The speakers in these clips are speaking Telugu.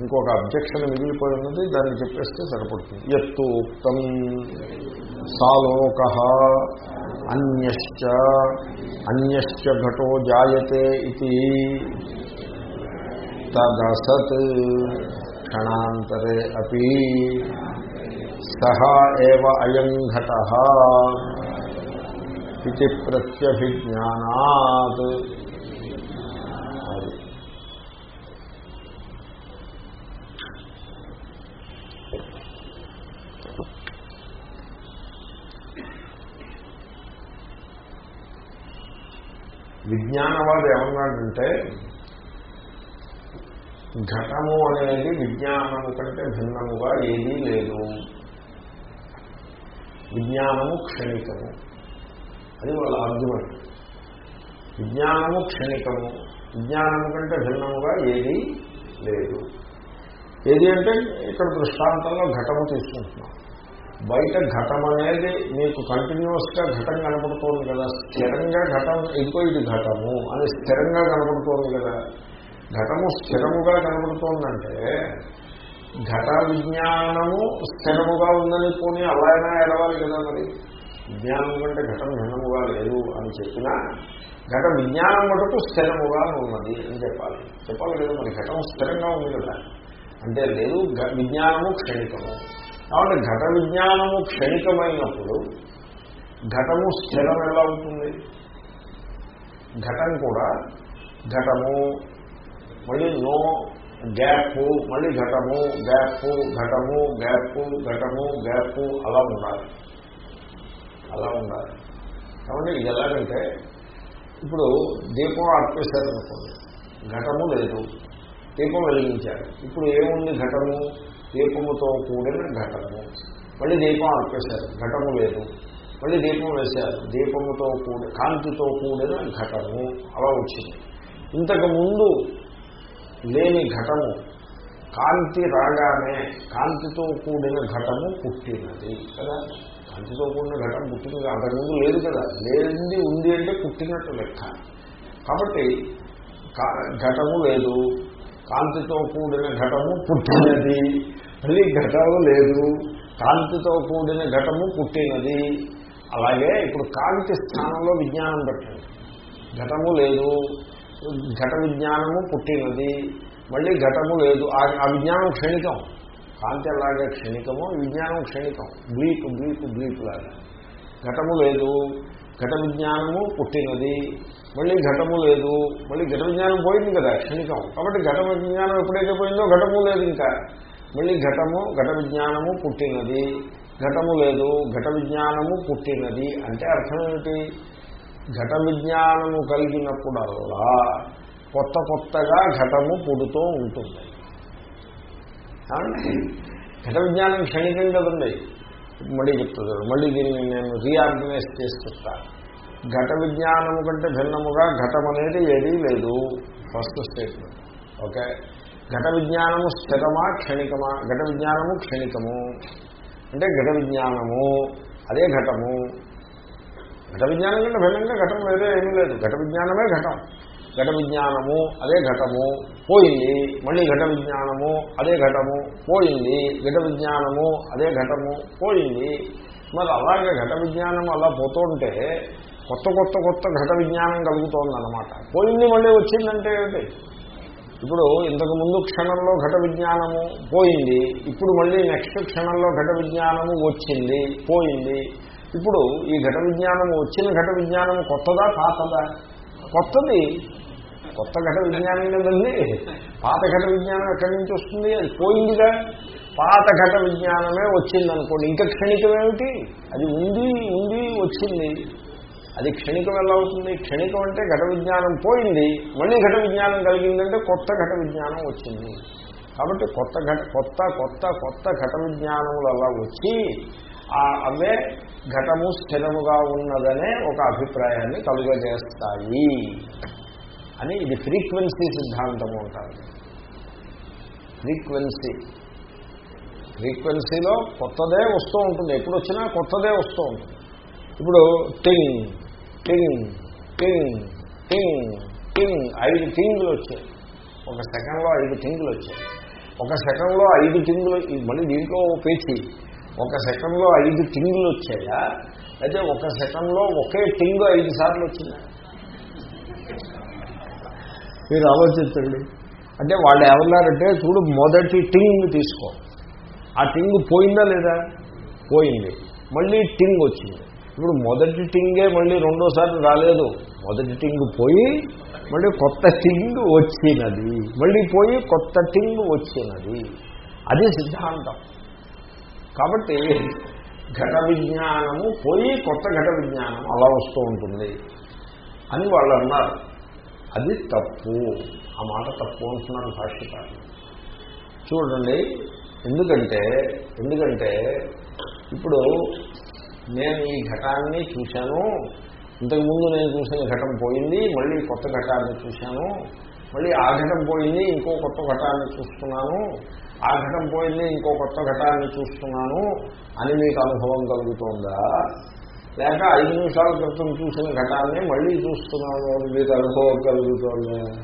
ఇంకొక అబ్జెక్షన్ మిగిలిపోయి ఉన్నది దాన్ని చెప్పేస్తే సరిపడుతుంది. ఎత్తు ఉక్తం సాలోక అన్యశ్చ అన్యశ్చ ఘటో జాయతే ఇది. తదసత్ క్షణాంతరే అపి. సహ ఏవ అయం ఘట. ఇది ప్రత్యభిజ్ఞానాత్. విజ్ఞానవాడు ఏమన్నాడంటే ఘటము అనేది విజ్ఞానము కంటే భిన్నముగా ఏదీ లేదు. విజ్ఞానము క్షణికము. అది వాళ్ళ ఆర్గ్యుమెంట్ విజ్ఞానము క్షణికము. విజ్ఞానము కంటే భిన్నముగా ఏదీ లేదు. ఏది అంటే ఇక్కడ దృష్టాంతంలో ఘటము తీసుకుంటున్నాం. బయట ఘటం అనేది మీకు కంటిన్యూస్గా ఘటం కనపడుతోంది కదా. స్థిరంగా ఘటం ఇదిగో ఇది ఘటము అని స్థిరంగా కనపడుతోంది కదా. ఘటము స్థిరముగా కనపడుతోందంటే ఘట విజ్ఞానము స్థిరముగా ఉందని పోనీ అలా అయినా ఎడవాలి కదా మరి? విజ్ఞానం కంటే ఘటం భిన్నముగా లేదు అని చెప్పినా ఘట విజ్ఞానం మటుకు స్థిరముగా ఉన్నది అని చెప్పాలి. చెప్పాలి కదా మరి ఘటం స్థిరంగా ఉంది కదా. అంటే లేదు విజ్ఞానము క్షణికము. కాబట్టి ఘట విజ్ఞానము క్షణికమైనప్పుడు ఘటము స్థిరం ఎలా అవుతుంది ఘటం కూడా ఘటము. మళ్ళీ నో గ్యాప్ మళ్ళీ ఘటము గ్యాప్ ఘటము గ్యాప్ ఘటము గ్యాప్ అలా ఉండాలి. అలా ఉండాలి. కాబట్టి ఇది ఎలాగంటే ఇప్పుడు దీపం ఆర్పేశారనుకోండి ఘటము లేదు. దీపం వెలిగించారు. ఇప్పుడు ఏముంది ఘటము? దీపముతో కూడిన ఘటము. మళ్ళీ దీపం ఆర్పేశారు. ఘటము లేదు. మళ్ళీ దీపం వేశారు. దీపముతో కూడి కాంతితో కూడిన ఘటము. అలా వచ్చింది. ఇంతకు ముందు లేని ఘటము కాంతి రాగానే కాంతితో కూడిన ఘటము పుట్టినది. కదా? కాంతితో కూడిన ఘటం పుట్టింది అంతకుముందు లేదు కదా? లేనిది ఉంది అంటే పుట్టినట్టు లెక్క. కాబట్టి కా- ఘటము లేదు. కాంతితో కూడిన ఘటము పుట్టినది. మళ్ళీ ఘటము లేదు. కాంతితో కూడిన ఘటము పుట్టినది. అలాగే ఇప్పుడు కాంతి స్థానంలో విజ్ఞానం పెట్టండి. ఘటము లేదు. ఘట విజ్ఞానము పుట్టినది. మళ్ళీ ఘటము లేదు. ఆ విజ్ఞానం క్షణికం. కాంతి అలాగే క్షణికము విజ్ఞానం క్షణికం. బ్లీక్ బ్లీక్ బ్లీక్ లాగా. ఘటము లేదు. ఘట విజ్ఞానము పుట్టినది. మళ్ళీ ఘటము లేదు. మళ్ళీ ఘట విజ్ఞానం పోయింది కదా క్షణికం. కాబట్టి ఘట విజ్ఞానం ఎప్పుడైతే పోయిందో ఘటము లేదు ఇంకా. మళ్ళీ ఘటము ఘట విజ్ఞానము పుట్టినది. ఘటము లేదు ఘట విజ్ఞానము పుట్టినది. అంటే అర్థం ఏమిటి? ఘట విజ్ఞానము కలిగినప్పుడల్లా కొత్త కొత్తగా ఘటము పుడుతూ ఉంటుంది. ఘట విజ్ఞానం క్షణికం కదండి. మళ్ళీ చెప్తున్నారు మళ్ళీ దీన్ని నేను రీఆర్గనైజ్ చేసి చెప్తాను. ఘట విజ్ఞానము కంటే భిన్నముగా ఘటం అనేది ఏదీ లేదు. First statement. ఓకే? ఘట విజ్ఞానము స్థిరమా క్షణికమా? ఘట విజ్ఞానము క్షణికము. అంటే ఘట విజ్ఞానము అదే ఘటము. ఘట విజ్ఞానం కంటే భిన్నంగా ఘటం వేరే ఏమీ లేదు. ఘట విజ్ఞానమే ఘటం. ఘట విజ్ఞానము అదే ఘటము పోయింది. మళ్ళీ ఘట విజ్ఞానము అదే ఘటము పోయింది. ఘట విజ్ఞానము అదే ఘటము పోయింది. మరి అలాగే ఘట విజ్ఞానం అలా పోతుంటే కొత్త కొత్త కొత్త ఘట విజ్ఞానం కలుగుతోందన్నమాట. పోయింది మళ్ళీ వచ్చిందంటే ఏంటి? ఇప్పుడు ఇంతకుముందు క్షణంలో ఘట విజ్ఞానము పోయింది ఇప్పుడు మళ్ళీ నెక్స్ట్ క్షణంలో ఘట విజ్ఞానము వచ్చింది పోయింది. ఇప్పుడు ఈ ఘట విజ్ఞానము వచ్చిన ఘట విజ్ఞానము కొత్తదా పాతదా? కొత్తది. కొత్త ఘట విజ్ఞానం కదండి. పాత ఘట విజ్ఞానం ఎక్కడి నుంచి వస్తుంది? అది పోయిందిగా. పాత ఘట విజ్ఞానమే వచ్చిందనుకోండి ఇంకా క్షణికమేమిటి? అది ఉంది ఉంది వచ్చింది. అది క్షణికం ఎలా అవుతుంది క్షణికం అంటే ఘట విజ్ఞానం పోయింది మళ్ళీ ఘట విజ్ఞానం కలిగిందంటే కొత్త ఘట విజ్ఞానం వచ్చింది. కాబట్టి కొత్త ఘట కొత్త కొత్త కొత్త ఘట విజ్ఞానములు అలా వచ్చి ఆ అవే ఘటము స్థిరముగా ఉన్నదనే ఒక అభిప్రాయాన్ని కలుగజేస్తాయి అని ఇది ఫ్రీక్వెన్సీ సిద్ధాంతము అంటారు. ఫ్రీక్వెన్సీ. ఫ్రీక్వెన్సీలో కొత్తదే వస్తూ ఉంటుంది. ఎప్పుడు వచ్చినా కొత్తదే వస్తూ ఉంటుంది. ఇప్పుడు టింగ్. టింగ్ టింగ్ టింగ్ టింగ్ ఐదు టింగులు వచ్చాయి. ఒక సెకండ్లో ఐదు టింగులు వచ్చాయి. ఒక సెకండ్లో ఐదు టింగులు మళ్ళీ దీంట్లో పేచి. ఒక సెకండ్లో ఐదు టింగులు వచ్చాయా? అయితే ఒక సెకండ్లో ఒకే టింగ్ ఐదు సార్లు వచ్చిందా? మీరు ఆలోచించండి. అంటే వాళ్ళు ఏమన్నారంటే చూడు మొదటి టింగ్ తీసుకో. ఆ టింగ్ పోయిందా లేదా? పోయింది. మళ్ళీ టింగ్ వచ్చింది. ఇప్పుడు మొదటి టింగే మళ్ళీ రెండోసారి రాలేదు. మొదటి టింగ్ పోయి మళ్ళీ కొత్త టింగ్ వచ్చినది. మళ్ళీ పోయి కొత్త టింగ్ వచ్చినది. అది సిద్ధాంతం. కాబట్టి ఘట విజ్ఞానము పోయి కొత్త ఘట విజ్ఞానం అలా వస్తూ ఉంటుంది. అని వాళ్ళు అన్నారు. అది తప్పు. ఆ మాట తప్పు అంటున్నారు భాష్యకారులు చూడండి. ఎందుకంటే ఎందుకంటే ఇప్పుడు నేను ఈ ఘటాన్ని చూశాను. ఇంతకుముందు నేను చూసిన ఘటం పోయింది మళ్ళీ కొత్త ఘటాన్ని చూశాను. మళ్ళీ ఆ ఘటం పోయింది ఇంకో కొత్త ఘటాన్ని చూస్తున్నాను. ఆ ఘటం పోయింది ఇంకో కొత్త ఘటాన్ని చూస్తున్నాను అని మీకు అనుభవం కలుగుతోందా? లేక ఐదు నిమిషాల క్రితం చూసిన ఘటాన్ని మళ్ళీ చూస్తున్నాను అని మీకు అనుభవం కలుగుతోందా?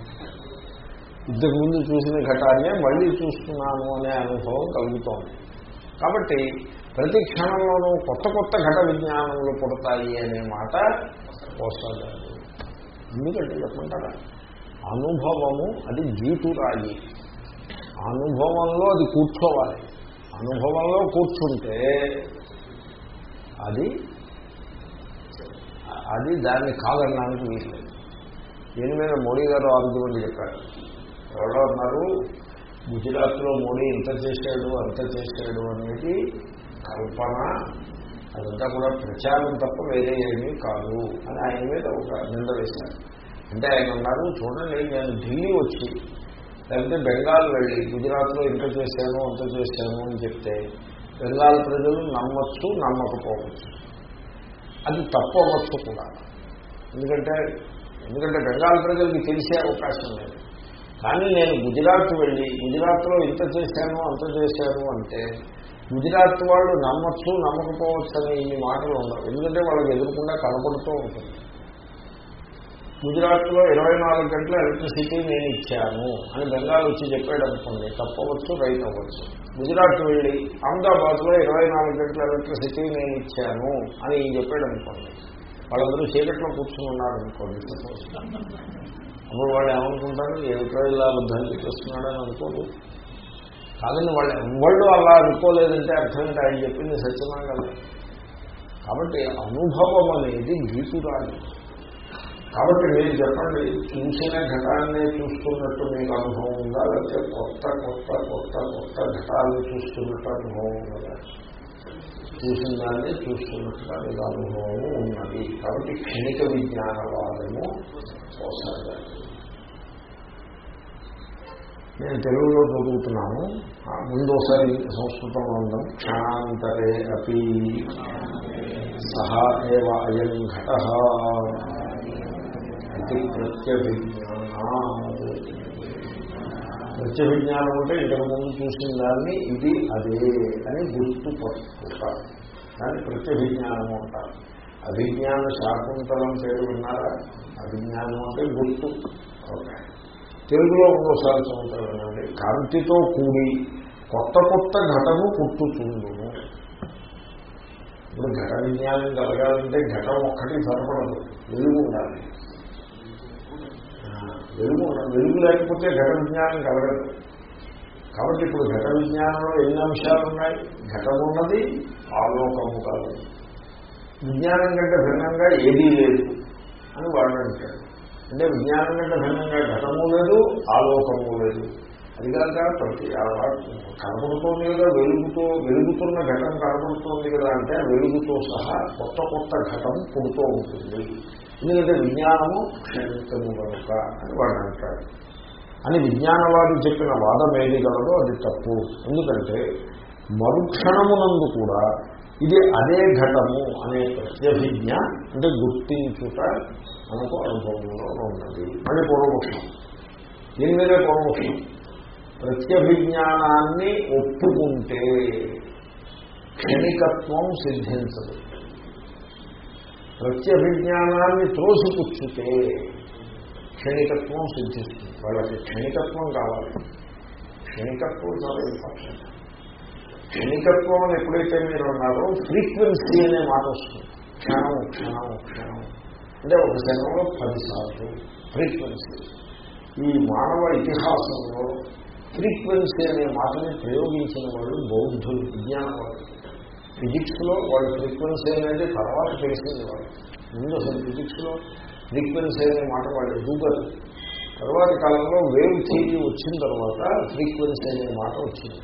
ఇంతకుముందు చూసిన ఘటాన్నే మళ్ళీ చూస్తున్నాను అనే అనుభవం కలుగుతోంది. కాబట్టి ప్రతి క్షణంలోనూ కొత్త కొత్త ఘట విజ్ఞానములు పుడతాయి అనే మాట వస్తుంది ఎందుకంటే చెప్పమంటారా? అనుభవము అది జీతురాయి. అనుభవంలో అది కూర్చోవాలి. అనుభవంలో కూర్చుంటే అది అది దాన్ని కాదనడానికి వీల్లేదు. దీని మీద మోడీ గారు ఆర్గ్యుమెంట్ చెప్పారు. ఎవరో అన్నారు గుజరాత్లో మోడీ ఇంత చేశాడు అంత చేశాడు అనేది కల్పన అదంతా కూడా ప్రచారం తప్ప వేరే ఏమీ కాదు అని ఆయన మీద ఒక నింద వేశారు. అంటే ఆయన అన్నారు చూడండి నేను ఢిల్లీ వచ్చి లేకపోతే బెంగాల్ వెళ్ళి గుజరాత్లో ఇంత చేశాను అంత చేశాను అని చెప్తే బెంగాల్ ప్రజలు నమ్మచ్చు నమ్మకపోవచ్చు. అది తప్పు అవ్వచ్చు కూడా. ఎందుకంటే ఎందుకంటే బెంగాల్ ప్రజలకి తెలిసే అవకాశం లేదు. కానీ నేను గుజరాత్ వెళ్ళి గుజరాత్లో ఇంత చేశాను అంత చేశాను అంటే గుజరాత్ వాళ్ళు నమ్మచ్చు నమ్మకపోవచ్చు అని ఈ మాటలు ఉండవు. ఎందుకంటే వాళ్ళకి ఎదురకుండా కనపడుతూ ఉంటుంది. గుజరాత్లో ఇరవై నాలుగు గంటల ఎలక్ట్రిసిటీ నేను ఇచ్చాను అని బెంగాల్ వచ్చి చెప్పాడు అనుకోండి తప్పవచ్చు రైట్ అవ్వచ్చు. గుజరాత్ వెళ్ళి అహ్మదాబాద్లో ఇరవై నాలుగు గంటల ఎలక్ట్రిసిటీ నేను ఇచ్చాను అని ఈయన చెప్పాడు అనుకోండి. వాళ్ళందరూ చీకట్లో కూర్చుని ఉన్నారు అనుకోండి. అప్పుడు వాళ్ళు ఏమనుకుంటారు? ఏమిటో ఇలా అబద్ధాలు చెప్పేస్తున్నాడని అనుకోరు. కాదండి వాళ్ళు ఎవళ్ళు అలా అనుకోలేదంటే అర్థం ఆయన చెప్పింది సత్యమా కదా. కాబట్టి అనుభవం అనేది గీతురాలి కాబట్టి మీరు చెప్పండి చూసిన ఘటాన్ని చూస్తున్నట్టు మీకు అనుభవం ఉందా? లేకపోతే కొత్త కొత్త కొత్త కొత్త ఘటాలను చూస్తున్నట్టు అనుభవం ఉందా? చూసిన దాన్ని చూస్తున్నట్టుగా మీకు అనుభవం ఉన్నది. కాబట్టి క్షణిక విజ్ఞానవాదము అవసరం నేను తెలుగులో చదువుతున్నాను. ముందు ఒకసారి సంస్కృతంలో ఉందాం క్షణాంతరే అపి. సహా ఏవ అయం ఘట. ఇది ప్రత్యభిజ్ఞానం. ప్రత్యభిజ్ఞానం అంటే ఇంతకు ముందు చూసిన దాన్ని ఇది అదే అని గుర్తు పట్టుకుంటారు దాన్ని ప్రత్యభిజ్ఞానము అంటారు. అభిజ్ఞాన శాకుంతలం పేరు విన్నారా? అభిజ్ఞానం అంటే గుర్తు. ఓకే. తెలుగులో ఇంకోసారి చదువుతానండి కాంతితో కూడి కొత్త కొత్త ఘటము పుట్టుతుండును ఇప్పుడు ఘట విజ్ఞానం కలగాలంటే ఘటం ఒక్కటి సరిపడదు. వెలుగు ఉండాలి. వెలుగు వెలుగు లేకపోతే ఘట విజ్ఞానం కలగదు. కాబట్టి ఇప్పుడు ఘట విజ్ఞానంలో ఎన్ని అంశాలు ఉన్నాయి? ఘటం ఉన్నది ఆలోకము కాదు విజ్ఞానం కంటే భిన్నంగా ఏదీ లేదు అని వాడు అంటాడు. అంటే విజ్ఞానం కంటే భిన్నంగా ఘటము లేదు ఆలోకము లేదు. అది కాక ప్రతి కనబడుతోంది కదా వెలుగుతో వెలుగుతున్న ఘటం కనబడుతోంది కదా అంటే వెలుగుతో సహా కొత్త కొత్త ఘటం పుడుతూ ఉంటుంది. ఎందుకంటే విజ్ఞానము క్షణితము కనుక అని వాడు అంటాడు. అని విజ్ఞానవాది చెప్పిన వాదం ఏది కలదో అది తప్పు. ఎందుకంటే మరుక్షణమునందు కూడా ఇది అదే ఘటము అనే ప్రత్యభిజ్ఞ అంటే గుర్తించుట మనకు అనుభవంలో ఉన్నది. మళ్ళీ పూర్వపక్షం దీని మీదే పూర్వపక్షం ప్రత్యభిజ్ఞానాన్ని ఒప్పుకుంటే క్షణికత్వం సిద్ధించదు. ప్రత్యభిజ్ఞానాన్ని త్రోసిపుచ్చితే క్షణికత్వం సిద్ధిస్తుంది. వాళ్ళకి క్షణికత్వం కావాలి. క్షణికత్వం చాలా ఇంపార్టెంట్ క్షణికత్వం ఎప్పుడైతే మీరు అన్నారో ఫ్రీక్వెన్సీ అనే మాట వస్తుంది. క్షణం క్షణం క్షణం. అంటే ఒక సెకండ్లో పదిసార్లు ఫ్రీక్వెన్సీ ఈ మానవ ఇతిహాసంలో ఫ్రీక్వెన్సీ అనే మాటని ప్రయోగించిన వాళ్ళు బౌద్ధులు విజ్ఞానం ఫిజిక్స్లో వాళ్ళు ఫ్రీక్వెన్సీ అనేది తర్వాత తెలిసింది వాళ్ళు ముందు అసలు ఫిజిక్స్లో ఫ్రీక్వెన్సీ అనే మాట వాళ్ళు ఎదుగుతారు తర్వాత కాలంలో వేవ్ థియరీ వచ్చిన తర్వాత ఫ్రీక్వెన్సీ అనే మాట వచ్చింది.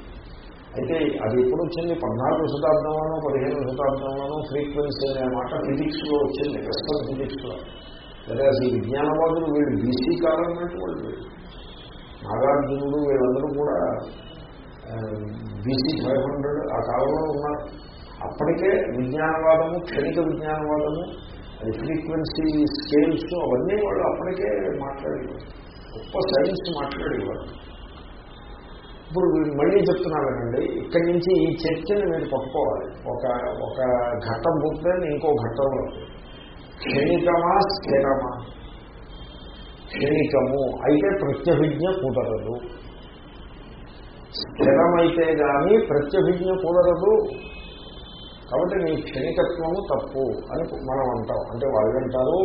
అయితే అది ఎప్పుడు వచ్చింది? పద్నాలుగు శతాబ్దంలోనూ పదిహేను శతాబ్దంలోనూ ఫ్రీక్వెన్సీ అనే మాట ఫిజిక్స్లో వచ్చింది ప్రస్తుతం ఫిజిక్స్లో లేదా ఈ విజ్ఞానవాదులు వీళ్ళు బీసీ కాలం అంటే వాళ్ళు నాగార్జునుడు వీళ్ళందరూ కూడా um, బీసీ ఫైవ్ హండ్రెడ్ ఆ కాలంలో ఉన్నారు. అప్పటికే విజ్ఞానవాదము క్షణిక విజ్ఞానవాదము అది ఫ్రీక్వెన్సీ స్కేల్స్ అవన్నీ వాళ్ళు అప్పటికే మాట్లాడేవారు. గొప్ప సైన్స్ మాట్లాడేవారు. ఇప్పుడు మళ్ళీ చెప్తున్నానండి ఇక్కడి నుంచి ఈ చర్చని మీరు పట్టుకోవాలి. ఒక ఒక ఘట్టం పూర్తయింది ఇంకో ఘట్టంలో క్షణికమా స్థిరమా? క్షణికము అయితే ప్రత్యభిజ్ఞ కుదరదు. స్థిరమైతే కానీ ప్రత్యభిజ్ఞ కుదరదు. కాబట్టి నీ క్షణికత్వము తప్పు అని మనం అంటాం. అంటే వాళ్ళు అంటారు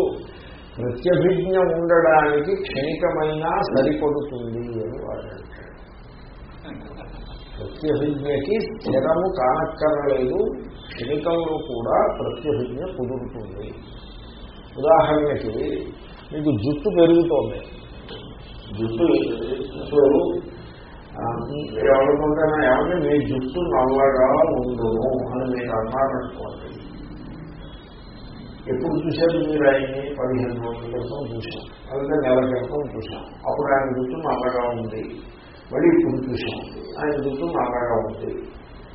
ప్రత్యభిజ్ఞ ఉండడానికి క్షణికమైనా సరిపడుతుంది అని వాళ్ళు అంటారు. ప్రత్యభిజ్ఞకి స్థిరము కానక్కరలేదు. క్షణికంలో కూడా ప్రత్యభిజ్ఞ కుదురుతుంది. ఉదాహరణకి మీకు జుట్టు పెరుగుతోంది. జుట్టు ఇప్పుడు ఎవరికుంటేనా ఏమంటే మీ జుట్టు నల్లగా ఉండును అని మీరు అన్నారనుకోండి ఎప్పుడు చూశారు మీరు ఆయన్ని? పదిహేను రోజుల క్రితం చూశాం. అలాగే నెల క్రితం చూశాం. అప్పుడు ఆయన జుట్టు నల్లగా ఉంది. మళ్ళీ ఇప్పుడు చూసాం. ఆయన జుట్టు నల్లగా ఉంది.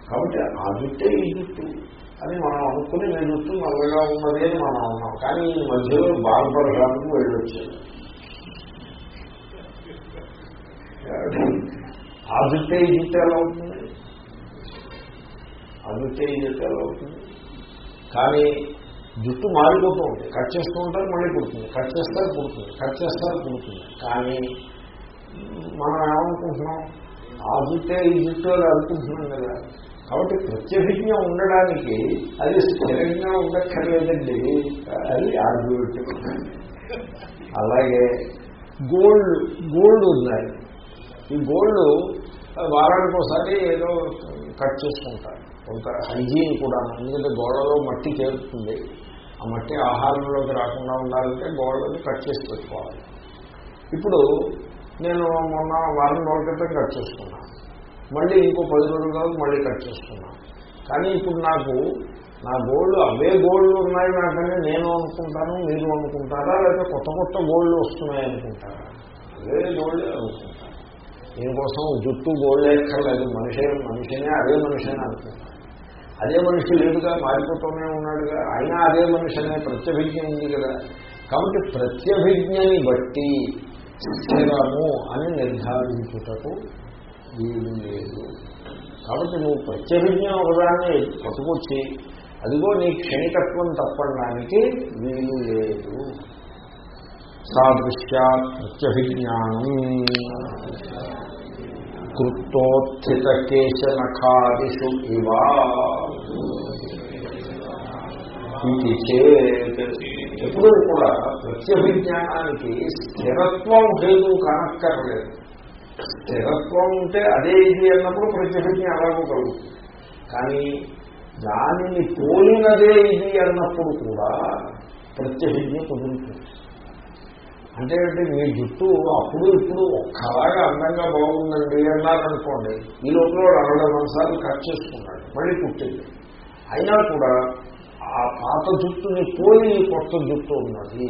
కాబట్టి ఆ జుట్టే ఈ జుట్టు అని మనం అనుకుని నేను జుట్టు నల్లగా ఉన్నది అని మనం అన్నాం. కానీ ఈ మధ్యలో బాధపడడానికి వెళ్ళొచ్చాడు ఆ జుట్టే ఈ జుట్టు ఎలా అవుతుంది ఆ జుట్టే ఈ జుట్టు ఎలా అవుతుంది కానీ జుట్టు మారిపోతూ ఉంటుంది కట్ చేస్తూ ఉంటారు మళ్ళీ పుడుతుంది కట్ చేస్తారు పుడుతుంది కట్ చేస్తారు పుడుతుంది కానీ మనం ఏమనుకుంటున్నాం ఆగితే జుట్టే అని అనుకుంటున్నాం కదా. కాబట్టి ప్రత్యభిజ్ఞ ఉండడానికి అది స్థిరంగా ఉండక్కర్లేదండి. అది ఆర్గ్యుమెంట్. అలాగే గోల్డ్ గోల్డ్ ఉన్నాయి ఈ గోల్డ్ వారానికి ఒకసారి ఏదో కట్ చేసుకుంటారు. కొంత హైజీన్ కూడా ఎందుకంటే గోడలో మట్టి చేరుతుంది. ఆ మట్టి ఆహారంలోకి రాకుండా ఉండాలంటే గోడని కట్ చేసి పెట్టుకోవాలి. ఇప్పుడు నేను మొన్న వారం రోజుల క్రితం కట్ చేసుకున్నాను మళ్ళీ ఇంకో పది రోజుల తర్వాత మళ్ళీ కట్ చేసుకున్నాను కానీ ఇప్పుడు నాకు నా గోల్డ్ అవే గోల్డ్లు ఉన్నాయి నాకని నేను అనుకుంటాను మీరు అనుకుంటారా? లేకపోతే కొత్త కొత్త గోల్డ్లు వస్తున్నాయి అనుకుంటారా? అవే గోల్డే అనుకుంటాను దీనికోసం జుట్టు గోల్డ్ ఎక్కర్లేదు మనిషే మనిషినే అదే మనిషినే అనుకుంటాను అదే మనిషి లేదుగా మారిపోతూనే ఉన్నాడుగా. అయినా అదే మనిషి అనే ప్రత్యభిజ్ఞ ఉంది కదా. కాబట్టి ప్రత్యభిజ్ఞని బట్టి స్థిరము అని నిర్ధారించుటకు వీలు లేదు. కాబట్టి నువ్వు ప్రత్యభిజ్ఞ ఒకదాన్ని పట్టుకొచ్చి అదిగో నీ క్షణికత్వం తప్పడానికి వీలు లేదు. సాదృశ్యా ప్రత్యభిజ్ఞానం కృత్తోత్థిత కేశనఖాదిషు ఇవా. ఇది చేత్ ఎప్పుడూ కూడా ప్రత్యభిజ్ఞానానికి స్థిరత్వం హేతు కానక్కర్లేదు. స్థిరత్వం ఉంటే అదే ఇది అన్నప్పుడు ప్రత్యభిజ్ఞ అలాగూ కలుగుతుంది. కానీ దానిని పోలినదే ఇది అన్నప్పుడు కూడా ప్రత్యభిజ్ఞ కుదురుతుంది. అంటే ఏంటి? మీ జుట్టు అప్పుడు ఇప్పుడు ఒక్కలాగా అందంగా బాగుందండి అన్నారనుకోండి ఈ లోపల అరవై సార్లు కట్ చేసుకున్నాడు మళ్ళీ పుట్టింది అయినా కూడా ఆ పాత జుట్టుని పోలి కొత్త జుట్టు ఉన్నది.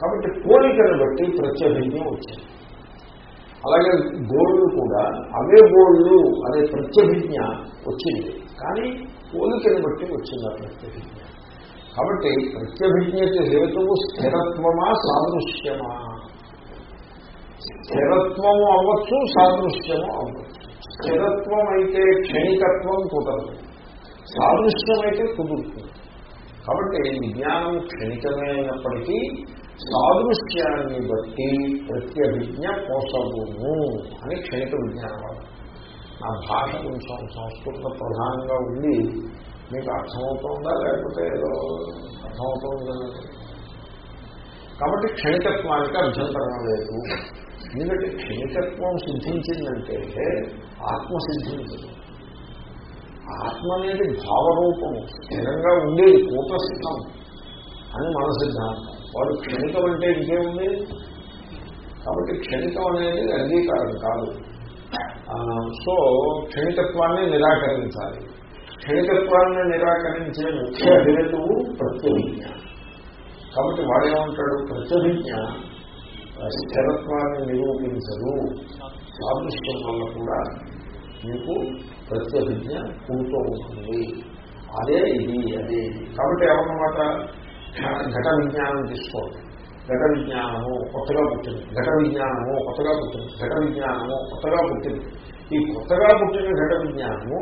కాబట్టి పోలికను బట్టి ప్రత్యభిజ్ఞం వచ్చింది. అలాగే గోళ్ళు కూడా అవే గోళ్ళు అనే ప్రత్యభిజ్ఞ వచ్చింది. కానీ పోలికను బట్టి వచ్చింది ఆ ప్రత్యభిజ్ఞ. కాబట్టి ప్రత్యభిజ్ఞకి హేతువు స్థిరత్వమా సాదృశ్యమా? స్థిరత్వము అవ్వచ్చు సాదృశ్యము అవ్వచ్చు. స్థిరత్వం అయితే క్షణికత్వం కుదరదు. సాదృశ్యం అయితే కుదురుతుంది. కాబట్టి విజ్ఞానం క్షణికమే అయినప్పటికీ సాదృశ్యాన్ని బట్టి ప్రత్యభిజ్ఞ కోసము అని క్షణిక విజ్ఞానం నా భాష కొంచెం సంస్కృత ప్రధానంగా ఉండి మీకు అర్థమవుతుందా లేకపోతే ఏదో అర్థమవుతుందా? కాబట్టి క్షణికత్వానికి అభ్యంతరం లేదు. ఎందుకంటే క్షణికత్వం సిద్ధించిందంటే ఆత్మ సిద్ధించదు. ఆత్మ అనేది భావరూపము. స్థిరంగా ఉండేది కూటస్థం అని మన సిద్ధాంతం వాడు క్షణికం అంటే ఇంకేముంది? కాబట్టి క్షణికం అనేది అంగీకారం కాదు. సో క్షణికత్వాన్ని నిరాకరించాలి. క్షణికత్వాన్ని నిరాకరించే ముఖ్య హేతువు ప్రత్యభిజ్ఞ. కాబట్టి వాడేమంటాడు? ప్రత్యభిజ్ఞ. స్థిరత్వాన్ని నిరూపించదు. సాదృశ్యం వల్ల కూడా మీకు ప్రత్యభిజ్ఞ పూర్తో ఉంటుంది అదే ఇది అదే ఇది. కాబట్టి ఏమన్నమాట? ఘట విజ్ఞానం తీసుకోండి ఘట విజ్ఞానము కొత్తగా పుట్టింది. ఘట విజ్ఞానము కొత్తగా పుట్టింది. ఘట విజ్ఞానము కొత్తగా పుట్టింది. ఈ కొత్తగా పుట్టిన ఘట విజ్ఞానము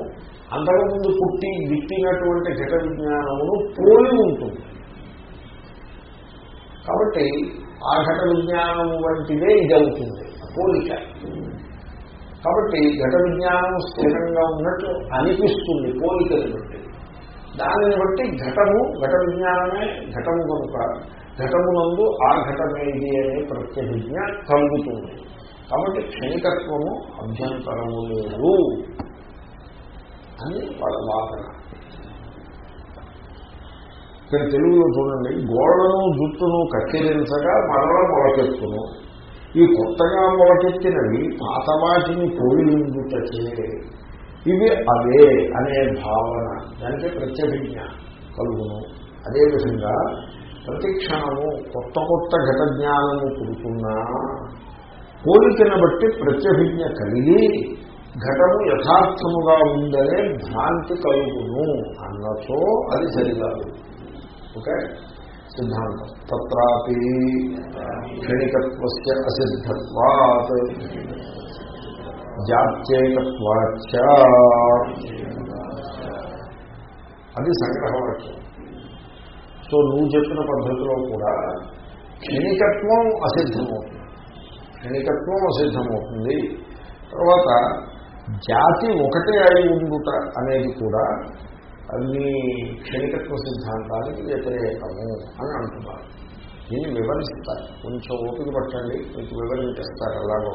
అంతకుముందు పుట్టి గిట్టినటువంటి ఘట విజ్ఞానమును పోలి ఉంటుంది. కాబట్టి ఆ ఘట విజ్ఞానము వంటిదే ఇది అవుతుంది. పోలిక. కాబట్టి ఘట విజ్ఞానం స్థిరంగా ఉన్నట్టు అనిపిస్తుంది పోలికని బట్టి దానిని బట్టి ఘటము ఘట విజ్ఞానమే ఘటము కనుక ఘటమునందు ఆ ఘటమేది అనే ప్రత్యభిజ్ఞ కలుగుతుంది. కాబట్టి క్షణికత్వము అభ్యంతరము లేదు అని వాళ్ళ వాదన ఇక్కడ తెలుగులో చూడండి గోడను జుట్టును కత్తిరించగా మరల మొలకెత్తును. ఈ కొత్తగా మొలకెత్తినవి పాత వాటిని పోలిందుటచే ఇవి అవే అనే భావన దానికి ప్రత్యభిజ్ఞ కలుగును. అదేవిధంగా ప్రతి క్షణము కొత్త కొత్త ఘట జ్ఞానము పుడుతున్నా పోలికను బట్టి ప్రత్యభిజ్ఞ కలిగి ఘటము యథార్థముగా ఉందనే భ్రాంతి కలుగును అన్నచో అది సరికాదు. ఓకే? సిద్ధాంతం. తత్రాపి క్షణికత్వ అసిద్ధత్వాత్. జాత్యేకత్వాచ అది సంగ్రహవాక్యం సో నువ్వు చెప్పిన పద్ధతిలో కూడా క్షణికత్వం అసిద్ధమవుతుంది. క్షణికత్వం అసిద్ధమవుతుంది. తర్వాత జాతి ఒకటే అయి ఉండుట అనేది కూడా అన్ని క్షణికత్వ సిద్ధాంతానికి వ్యతిరేకము అని అంటున్నారు. దీన్ని వివరిస్తారు. కొంచెం ఓపిక పట్టండి మీకు వివరించేస్తారు ఎలాగో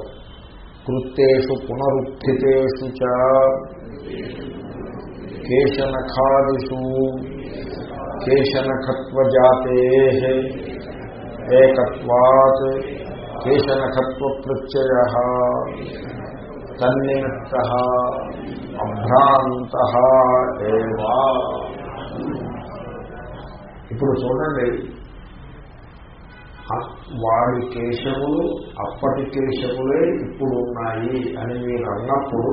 కృత్యేషు పునరుత్థితేషు చ కేశనఖాదిషు కేశనఖత్వజాతే ఏకత్వాత్ కేశనఖత్వ ప్రత్యయ తన్నిమిత్త అభ్రాంత ఏవా ఇప్పుడు చూడండి. వాడి కేశములు అప్పటి కేశములే ఇప్పుడు ఉన్నాయి అని మీరు అన్నప్పుడు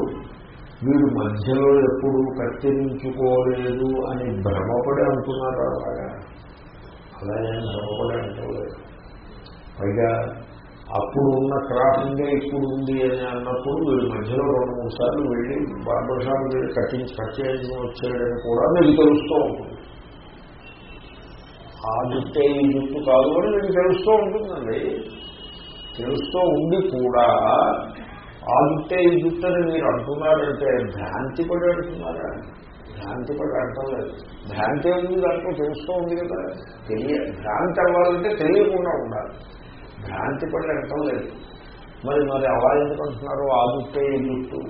వీడు మధ్యలో ఎప్పుడు కత్తిరించుకోలేదు అని భ్రమపడి అంటున్నారు అలాగా? అలా ఏం భ్రమపడి అంటలేదు. పైగా అప్పుడు ఉన్న క్రాసింగే ఇప్పుడు ఉంది అని అన్నప్పుడు వీడు మధ్యలో రెండు మూడు సార్లు వెళ్ళి బార్బర్ షాప్ వెళ్ళి కట్టించి కట్ చేయించుకుని వచ్చాడని కూడా మీకు తెలుస్తూ ఉంటుంది. ఆ జుట్టే ఈ జుట్టు కాదు అని మీకు తెలుస్తూ ఉంటుందండి. తెలుస్తూ ఉండి కూడా ఆ జుట్టే ఈ జుట్టు అని మీరు అంటున్నారంటే భ్రాంతి పడి అంటున్నారా భ్రాంతి పడి అంటం లేదు. భ్రాంతి ఉంది దాంట్లో తెలుస్తూ ఉంది కదా. తెలియ భ్రాంతి అవ్వాలంటే తెలియకుండా ఉండాలి. భ్రాంతి పడి అంటం లేదు. మరి మరి అలా ఎందుకు అంటున్నారు? ఆ జుట్టే ఈ జుట్టు.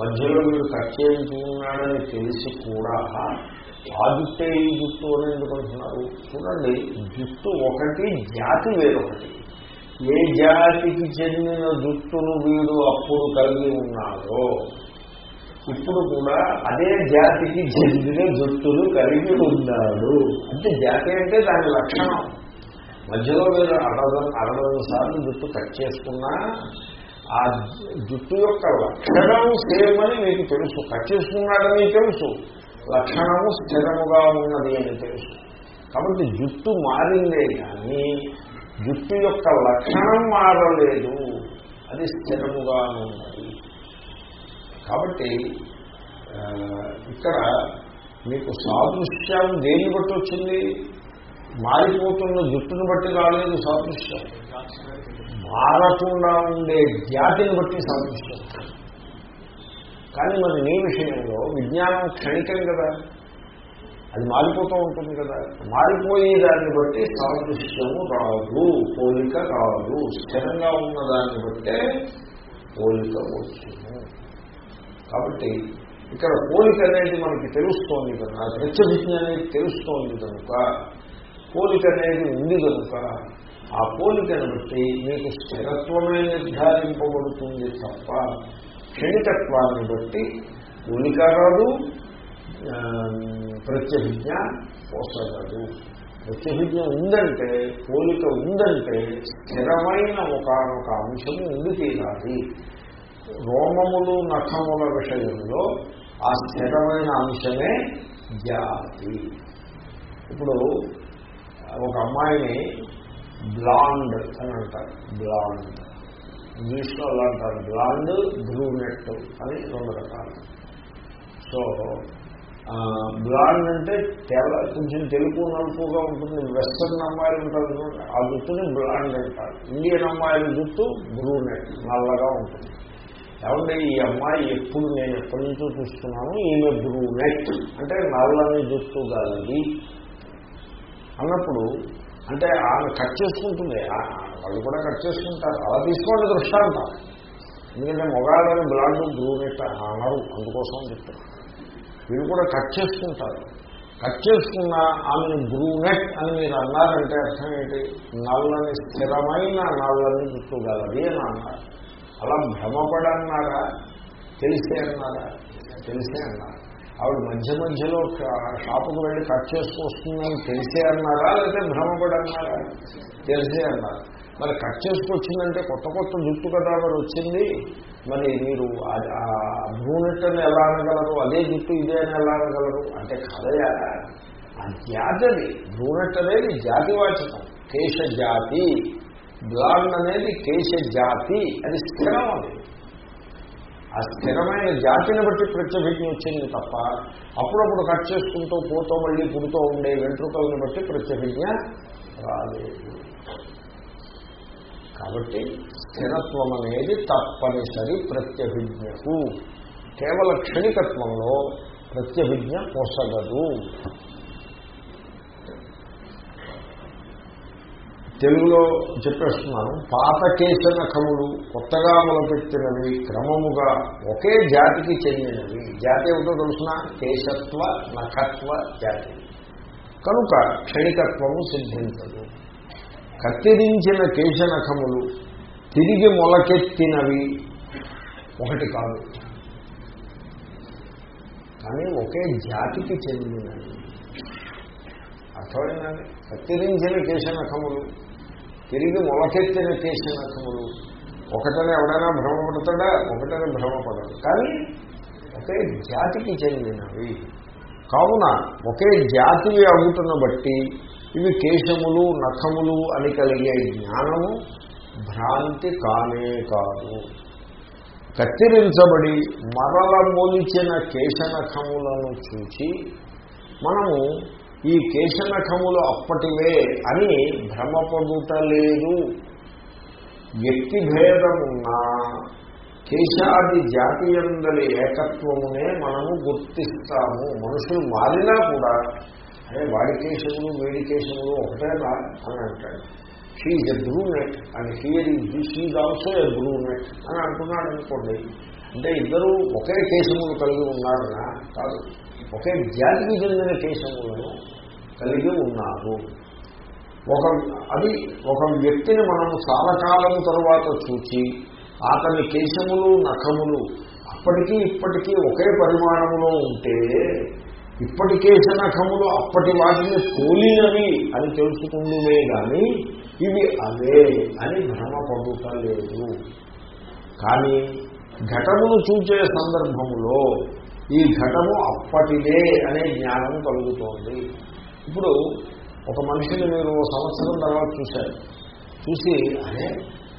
మధ్యలో మీరు కట్ చేయించుకున్నాడని తెలిసి కూడా ఆ జుట్టే ఈ జుట్టు అని ఎందుకు అంటున్నారు చూడండి జుట్టు ఒకటి జాతి వేరొకటి. ఏ జాతికి చెందిన జుట్టును వీడు అప్పుడు కలిగి ఉన్నాడో ఇప్పుడు కూడా అదే జాతికి చెందిన జుట్టును కలిగి ఉన్నాడు. అంటే జాతి అంటే దాని లక్షణం. మధ్యలో మీరు అరవై అరవై సార్లు జుట్టు కట్ చేసుకున్నా ఆ జుట్టు యొక్క లక్షణం సేమ్ అని మీకు తెలుసు. కట్ చేసుకున్నాడని తెలుసు. లక్షణము స్థిరముగా ఉన్నది అని తెలుసు. కాబట్టి జుట్టు మారిందే కానీ జుట్టు యొక్క లక్షణం మారలేదు అది స్థిరముగా ఉన్నది. కాబట్టి ఇక్కడ మీకు సాదృశ్యం దేని బట్టి వచ్చింది? మారిపోతున్న జుట్టును బట్టి రాలేదు సాదృశ్యం. మారకుండా ఉండే జాతిని బట్టి సాదృశ్యం. కానీ మరి నీ విషయంలో విజ్ఞానం క్షణికం కదా. అది మారిపోతూ ఉంటుంది కదా. మారిపోయే దాన్ని బట్టి సాదృశ్యము రాదు పోలిక రాదు. స్థిరంగా ఉన్న దాన్ని బట్టే పోలిక వచ్చింది. కాబట్టి ఇక్కడ పోలిక అనేది మనకి తెలుస్తోంది కనుక ప్రత్యభిజ్ఞ అనేది తెలుస్తోంది కనుక పోలిక అనేది ఉంది కనుక ఆ పోలికను బట్టి మీకు స్థిరత్వమే నిర్ధారింపబడుతుంది తప్ప క్షణికత్వాన్ని బట్టి ఉనిక రాదు ప్రత్యభిజ్ఞ పోసగదు ప్రత్యభిజ్ఞ ఉందంటే పోలిక ఉందంటే స్థిరమైన ఒకనొక అంశము ఉండి తీరాలి. రోమములు నఖముల విషయంలో ఆ స్థిరమైన అంశమే జాతి ఇప్పుడు ఒక అమ్మాయిని బ్లాండ్ అని అంటారు. బ్లాండ్. ఇంగ్లీష్లో అలా అంటారు. బ్లాండ్ బ్రూనెట్ అని రెండు రకాలు. సో బ్లాండ్ అంటే తెల్ల కొంచెం తెలుపు నలుపుగా ఉంటుంది. వెస్టర్న్ అమ్మాయిలు ఉంటారు ఆ జుట్టుని బ్లాండ్ అంటారు. ఇండియన్ అమ్మాయిల జుట్టు బ్రూనెట్ నల్లగా ఉంటుంది. ఏమంటే ఈ అమ్మాయి ఎప్పుడు నేను ఎప్పటి నుంచో చూస్తున్నాను ఈమె బ్రూనెట్ అంటే నల్లని జుట్టు గలది అన్నప్పుడు అంటే ఆమె కట్ చేసుకుంటుంది. వాళ్ళు కూడా కట్ చేసుకుంటారు. అలా తీసుకోండి దృష్టాంతం. ఎందుకంటే మొగాళ్ళని బ్లాండ్ దూరేట అన్నారు అందుకోసం చెప్తారు. వీళ్ళు కూడా కట్ చేసుకుంటారు. కట్ చేసుకున్న ఆమెను బ్రూనెట్ అని మీరు అన్నారంటే అర్థం ఏంటి? నల్లని స్థిరమైన నల్లని జుట్టుగలది అని అన్నారు. అలా భ్రమపడన్నారా? తెలిసే అన్నారా? తెలిసే అన్నారు. ఆవిడ మధ్య మధ్యలో షాపుకు వెళ్ళి కట్ చేసుకొస్తుందని తెలిసే అన్నారా? లేకపోతే భ్రమపడన్నారా? తెలిసే అన్నారు. మరి కట్ చేసుకొచ్చిందంటే కొత్త కొత్త జుట్టు కదా మరి వచ్చింది. మరి మీరు ఆ- ఆ ఎలా అనగలరు? అదే జుట్టు ఇదే అని ఎలా అనగలరు? అంటే కదయా ఆ జాతి అది భ్రూనెట్ అనేది జాతివాచకం. కేశ జాతి బ్లాండ్ అనేది కేశ జాతి అది స్థిరం అది. ఆ స్థిరమైన జాతిని బట్టి ప్రత్యభిజ్ఞ వచ్చింది తప్ప అప్పుడప్పుడు కట్ చేసుకుంటూ పోతూ మళ్ళీ పుడుతూ ఉండే వెంట్రుకలను బట్టి ప్రత్యభిజ్ఞ రాలేదు. కాబట్టి స్థిరత్వం అనేది తప్పనిసరి ప్రత్యభిజ్ఞకు. కేవల క్షణికత్వంలో ప్రత్యభిజ్ఞ పొసగదు. తెలుగులో చెప్పేస్తున్నాను పాత కేశ కములు కొత్తగా మొదలుపెట్టినవి క్రమముగా ఒకే జాతికి చెందినవి. జాతి ఏమిటో తెలుసిన? కేశత్వ నఖత్వ జాతి. కనుక క్షణికత్వము సిద్ధించదు. కత్తిరించిన కేశనఖములు తిరిగి మొలకెత్తినవి ఒకటి కాదు. కానీ ఒకే జాతికి చెందినవి. అర్థమైందండి? కత్తిరించిన కేశనఖములు తిరిగి మొలకెత్తిన కేశనఖములు ఒకటనే ఎవడైనా భ్రమపడతాడా? ఒకటనే భ్రమపడదు కానీ ఒకే జాతికి చెందినవి. కావున ఒకే జాతివి అవుతున్న బట్టి ఇవి కేశములు నఖములు అని కలిగే జ్ఞానము భ్రాంతి కానే కాదు. కత్తిరించబడి మరల మోలిచిన కేశనఖములను చూచి మనము ఈ కేశనఖములు అప్పటివే అని భ్రమపడుటలేదు. వ్యక్తి భేదమున్నా కేశాది జాతీయందలి ఏకత్వమునే మనము గుర్తిస్తాము. మనుషులు మారినా కూడా అదే వాడి కేశములు వేడి కేశములు ఒకటేనా అని అంటాడు. She's a brunette and here she's also a brunette అని అంటున్నాడు అనుకోండి. అంటే ఇద్దరూ ఒకే కేశములు కలిగి ఉన్నారనా? కాదు. ఒకే జాతికి చెందిన కేశములను కలిగి ఉన్నారు. ఒక అది ఒక వ్యక్తిని మనం చాలా కాలం తరువాత చూచి అతని కేశములు నఖములు అప్పటికీ ఇప్పటికీ ఒకే పరిమాణంలో ఉంటే ఇప్పటి కేశ నఖములు అప్పటి వాటిని పోలినవి అని తెలుసుకుందుమే కానీ ఇవి అవే అని భ్రమపడుతలేదు కానీ ఘటమును చూచే సందర్భములో ఈ ఘటము అప్పటిదే అనే జ్ఞానం కలుగుతోంది. ఇప్పుడు ఒక మనిషిని మీరు ఓ సంవత్సరం తర్వాత చూశారు. చూసి అరే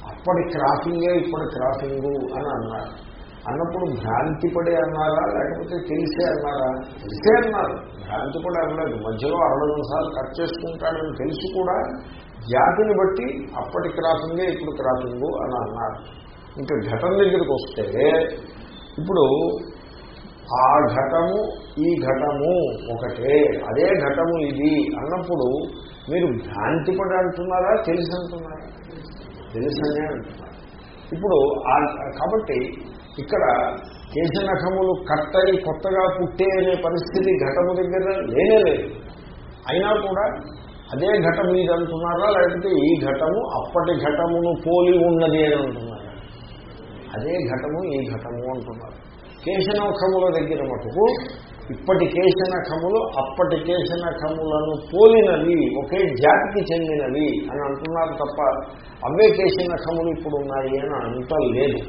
అప్పటి క్రాఫింగే ఇప్పటి క్రాఫింగు అని అన్నారు. అన్నప్పుడు భ్రాంతి పడి అన్నారా లేకపోతే తెలిసే అన్నారా? తెలిసే అన్నారు. భ్రాంతి పడి అనలేదు. మధ్యలో అరవై నిమిషాలు కట్ చేసుకుంటాడని తెలిసి కూడా జాతిని బట్టి అప్పటి క్రాసింగే ఇప్పుడు క్రాసింగు అని అన్నారు. ఇంకా ఘటన దగ్గరికి వస్తే ఇప్పుడు ఆ ఘటము ఈ ఘటము ఒకటే అదే ఘటము ఇది అన్నప్పుడు మీరు భ్రాంతి పడి అంటున్నారా తెలిసి అంటున్నారా తెలిసనే అంటున్నారు. ఇప్పుడు కాబట్టి ఇక్కడ కేశనఖములు కట్టయి కొత్తగా పుట్టే అనే పరిస్థితి ఘటము దగ్గర లేనే లేదు. అయినా కూడా అదే ఘటం ఇది అంటున్నారా లేకపోతే ఈ ఘటము అప్పటి ఘటమును పోలి ఉన్నది అని అంటున్నారా? అదే ఘటము ఈ ఘటము అంటున్నారు. కేశనఖముల దగ్గర మటుకు ఇప్పటి కేశనఖములు అప్పటి కేశనఖములను పోలినవి ఒకే జాతికి చెందినవి అని అంటున్నారు తప్ప అవే కేశనఖములు ఇప్పుడు ఉన్నాయి అని అంత లేదు.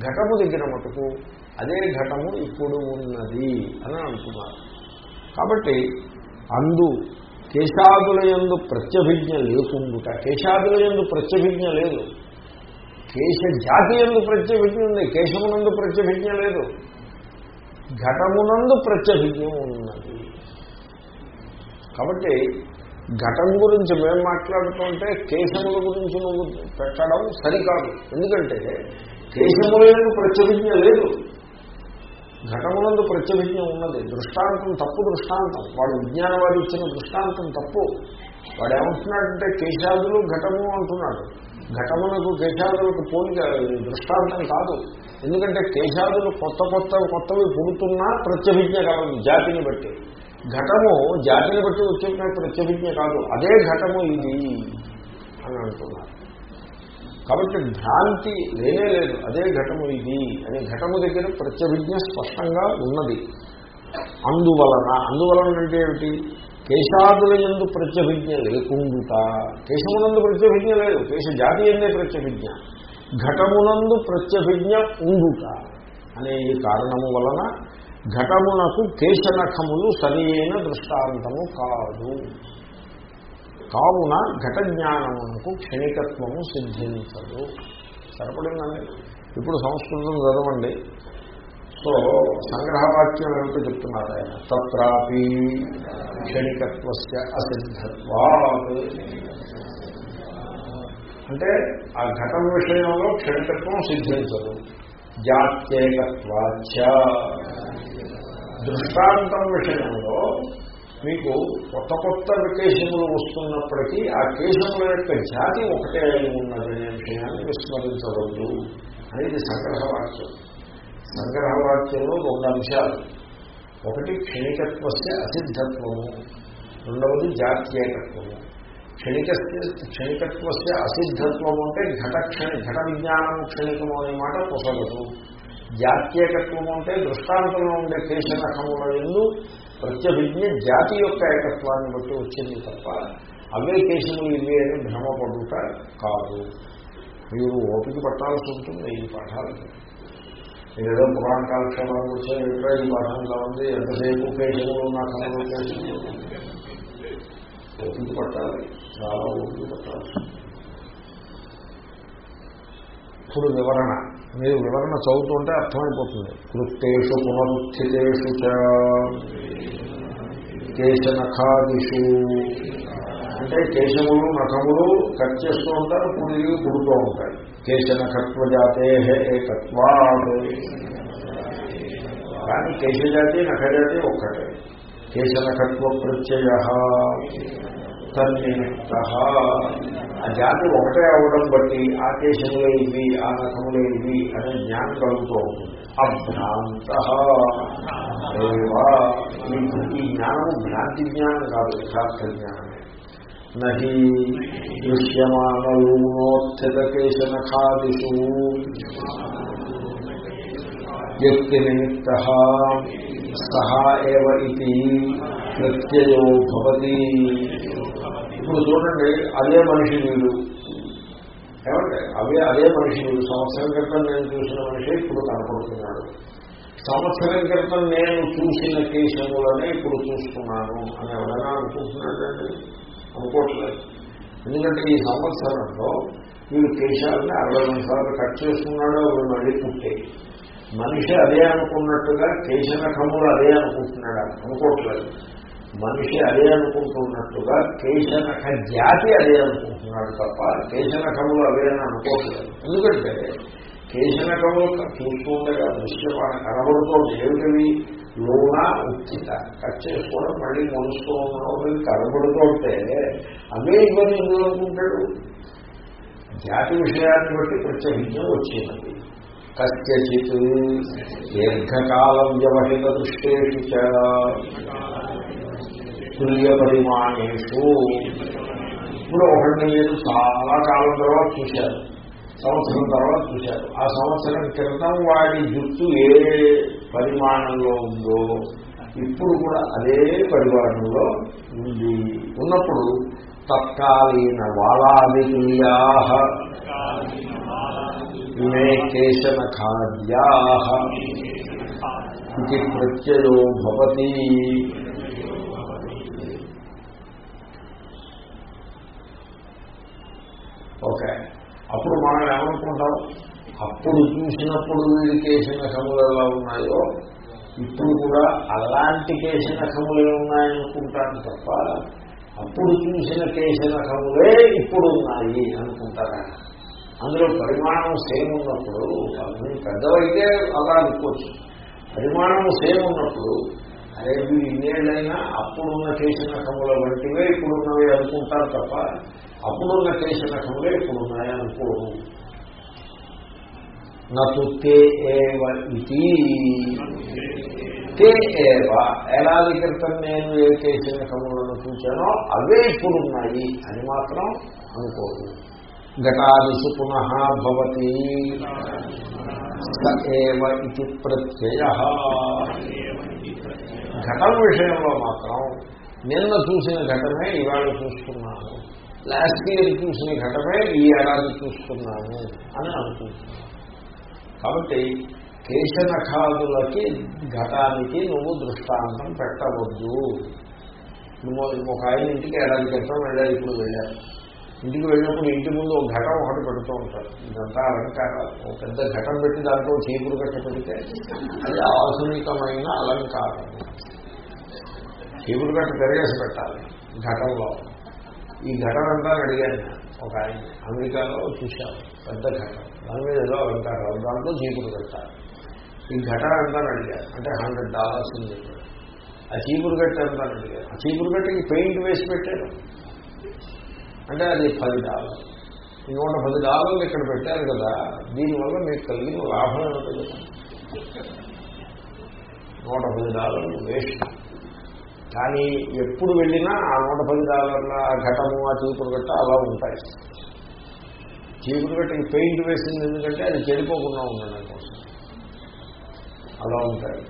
ఘటము దగ్గర మటుకు అదే ఘటము ఇప్పుడు ఉన్నది అని అంటున్నారు. కాబట్టి అందు కేశాదుల ఎందు ప్రత్యభిజ్ఞ లేకుండుట కేశాదుల ఎందు ప్రత్యభిజ్ఞ లేదు. కేశ జాతి ఎందు ప్రత్యభిజ్ఞ ఉంది కేశమునందు ప్రత్యభిజ్ఞ లేదు. ఘటమునందు ప్రత్యభిజ్ఞం ఉన్నది. కాబట్టి ఘటం గురించి మేము మాట్లాడుతుంటే కేశముల గురించి నువ్వు పెట్టడం సరికాదు. ఎందుకంటే కేశములందు ప్రత్యభిజ్ఞ లేదు. ఘటమునందు ప్రత్యభిజ్ఞ ఉన్నది. దృష్టాంతం తప్పు దృష్టాంతం. వాడు విజ్ఞానవాడు ఇచ్చిన దృష్టాంతం తప్పు. వాడు ఏమంటున్నాడంటే కేశాదులు ఘటము అంటున్నాడు. ఘటములకు కేశాదులకు పోలిక దృష్టాంతం కాదు. ఎందుకంటే కేశాదులు కొత్త కొత్త కొత్తవి పుడుతున్నా ప్రత్యభిజ్ఞ కాదు జాతిని బట్టి. ఘటము జాతిని బట్టి వచ్చిన ప్రత్యభిజ్ఞ కాదు. అదే ఘటము ఇది అని అంటున్నారు. కాబట్టి భ్రాంతి లేనే లేదు. అదే ఘటము ఇది అనే ఘటము దగ్గర ప్రత్యభిజ్ఞ స్పష్టంగా ఉన్నది. అందువలన అందువలన అంటే ఏమిటి? కేశాదుల ఎందు ప్రత్యభిజ్ఞ లేకుండుట. కేశమునందు ప్రత్యభిజ్ఞ లేదు. కేశ జాతి ఎందే ప్రత్యభిజ్ఞ. ఘటమునందు ప్రత్యభిజ్ఞ ఉండుట అనే ఈ కారణము వలన ఘటమునకు కేశనఖములు సరి అయిన దృష్టాంతము కాదు. కావున ఘట జ్ఞానమునకు క్షణికత్వము సిద్ధించదు. సరిపడిందండి. ఇప్పుడు సంస్కృతం చదవండి. సో సంగ్రహవాక్యం ఏమిటో చెప్తున్నారు ఆయన. తత్రాపి క్షణికత్వ అసిద్ధత్వాత్. అంటే ఆ ఘటన విషయంలో క్షణికత్వం సిద్ధించదు. జాత్యేకత్వాచ. దృష్టాంతం విషయంలో మీకు కొత్త కొత్త వికేశములు వస్తున్నప్పటికీ ఆ కేశముల యొక్క జాతి ఒకటే అయి ఉన్నదనే విషయాన్ని విస్మరించవద్దు అనేది సంగ్రహవాక్యం. సంగ్రహవాక్యంలో రెండు అంశాలు. ఒకటి క్షణికత్వస్య అసిద్ధత్వము. రెండవది జాత్యేకత్వము. క్షణిక క్షణికత్వస్య అసిద్ధత్వం అంటే ఘట క్షణి ఘట విజ్ఞానము క్షణికము అనే మాట పొసగదు. జాత్యేకత్వము అంటే దృష్టాంతంలో ఉండే కేశనఖముల ఎందు ప్రత్యభిజ్ఞ జాతి యొక్క ఏకత్వాన్ని బట్టి వచ్చింది తప్ప అవే కేశములు ఇవే అని భ్రమపడుట కాదు. మీరు ఓపిక పట్టాల్సి ఉంటుంది ఈ పాఠాలకి. ఏదో పురాణ కాలక్షేమాలకు వచ్చే ఎక్కడ ఈ పాఠంగా ఉంది ఎంతసేపు కేశములు నా కమ్యూనికేషన్ కేశములు పట్టాలి చాలా ఓపిక పట్టాలి. ఇప్పుడు వివరణ. మీరు వివరణ చదువుతుంటే అర్థమైపోతుంది. కృత్తేషు పునరుత్థితేషు కేశనఖాదిషు. అంటే కేశములు నఖములు కట్ చేస్తూ ఉంటారు పుడిగి పుడుతూ ఉంటాయి కేశనఖత్వజాతే ఏకత్వా కానీ కేశజాతి నఖజాతి ఒక్కటే. కేశనఖత్వ ప్రత్యయ తన్నిమిత్త. ఆ జాతి ఒకటే అవడం బట్టి ఆ కేశములే ఇవి ఆ నఖములే ఇవి అనే జ్ఞానం కలుగుతూ ఉంటుంది. అభ్రాంత. ఈ జ్ఞానము భ్రాంతి జ్ఞానం కాదు యథార్థ జ్ఞానమే నహి దృశ్యమానలూనోత్తికేశనఖాదిషు వ్యక్తి నిమిత్త సహా ఏవ ఇది ప్రత్యయో భవతి. ఇప్పుడు చూడండి అదే మనిషి వీడు. ఏమంటే అవే అదే మనిషి వీడు. సంవత్సరం క్రితం నేను చూసిన మనిషి ఇప్పుడు కనపడుతున్నాడు. సంవత్సరం క్రితం నేను చూసిన కేశములనే ఇప్పుడు చూస్తున్నాను అని ఎవరైనా అనుకుంటున్నాడండి అనుకోవట్లేదు ఎందుకంటే ఈ సంవత్సరంలో వీడు కేశాలని అరవై నిమిషాలు కట్ చేసుకున్నాడో అవి మళ్ళీ పుట్టే. మనిషి అదే అనుకున్నట్టుగా కేశనఖములు అదే అనుకుంటున్నాడు. అనుకోవట్లేదు మనిషి అదే అనుకుంటున్నట్టుగా కేశనఖ జాతి అదే అనుకుంటున్నాడు తప్ప కేశనఖములు అదే అని అనుకోవట్లేదు. ఎందుకంటే కేశనఖములు చూస్తూ దృశ్యమాన కనబడుతోంది. ఏమిటవి? లోన ఉచిత. కట్ చేసుకోవడం మళ్ళీ మనసులో ఉండడం కనబడుతూ ఉంటే ఇబ్బంది ఎందుకు అనుకుంటాడు? జాతి విషయాన్ని బట్టి ప్రత్యేకించం వచ్చినది కస్యచిత్ దీర్ఘకాలం వ్యవహిత దృష్టేషు తుల్య పరిమాణేషు ఇప్పుడు ఒకటి నేను చాలా కాలం తర్వాత చూశారు. సంవత్సరం తర్వాత చూశారు. ఆ సంవత్సరం క్రితం వాడి జుట్టు ఏ పరిమాణంలో ఉందో ఇప్పుడు కూడా అదే పరిమాణంలో ఉంది. ఉన్నప్పుడు తత్కాలీన వాళాదియా ఇమే కేశన ఖాద్యా ఇది ప్రత్యయో భవతి. ఓకే. అప్పుడు మనం ఏమనుకుంటాం? అప్పుడు చూసినప్పుడు వీడి కేశనఖములు ఎలా ఉన్నాయో ఇప్పుడు కూడా అలాంటి కేశనఖములే ఉన్నాయనుకుంటాను తప్ప అప్పుడు చూసిన కేశనఖములే ఇప్పుడు ఉన్నాయి అనుకుంటారా అందులో పరిమాణం సేమ్ ఉన్నప్పుడు అన్ని పెద్దవైతే అలా అనుకోవచ్చు. పరిమాణం సేమ్ ఉన్నప్పుడు అదే వీడు ఇన్నేళ్ళైనా అప్పుడున్న కేశనఖముల వంటివే ఇప్పుడున్నవి అనుకుంటారు తప్ప అప్పుడున్న కేశనఖములే ఇప్పుడున్నాయి అనుకోరు నటు తే ఏవ ఇది. తే ఏవ. ఏడాది క్రితం నేను ఏ కేశనఖములను చూచానో అవే ఇప్పుడున్నాయి అని మాత్రం అనుకోదు. ఘటాదిషు పునః భవతి. స ఏవ ఇది ప్రత్యయ. ఘటం విషయంలో మాత్రం నిన్న చూసిన ఘటమే ఇవాళ చూస్తున్నాను. లాస్ట్ ఇయర్ చూసిన ఘటమే ఈ ఏడాది చూస్తున్నాను అని అనుకుంటున్నాను. కాబట్టి కేశనఖాదులకి ఘటానికి నువ్వు దృష్టాంతం పెట్టవద్దు. నువ్వు ఒక ఆయన ఇంటికి ఏడాది క్రితం వెళ్ళాలి ఇప్పుడు వెళ్ళారు ఇంటికి వెళ్ళినప్పుడు ఇంటి ముందు ఒక ఘటం ఒకటి పెడుతూ ఉంటారు. ఇదంతా అలంకారాలు. ఒక పెద్ద ఘటం పెట్టి దాంట్లో చీపురు కట్ట పెడితే అది ఆధునికమైన అలంకారం. చీపురు కట్ట పెరిగేసి పెట్టాలి ఘటంలో. ఈ ఘటన అంతా అడిగాను. ఒక ఆయన అమెరికాలో చూశాను పెద్ద ఘటన. దాని మీద ఏదో అంటారు. దాంట్లో చీపురు పెట్టాలి ఈ ఘటన అంటాను అడిగారు? అంటే హండ్రెడ్ డాలర్స్ అని చెప్పారు. ఆ చీపురు గట్ట అంటాను అడిగారు? ఆ చీపురు గట్టకి పెయింట్ వేసి పెట్టారు. అంటే అది పది డాలర్లు. నూట పది డాలర్లు ఇక్కడ పెట్టారు కదా దీనివల్ల మీకు కలిగిన లాభం ఏమిటో నూట పది డాలర్లు వేస్ట్. కానీ ఎప్పుడు వెళ్ళినా ఆ నూట పది డాలర్ల ఘటము ఆ చీపురు గట్ట అలా ఉంటాయి. చీపురు గట్టకి పెయింట్ వేసింది ఎందుకంటే అది చెడిపోకుండా ఉండడం కోసం. అలా ఉంటాయి.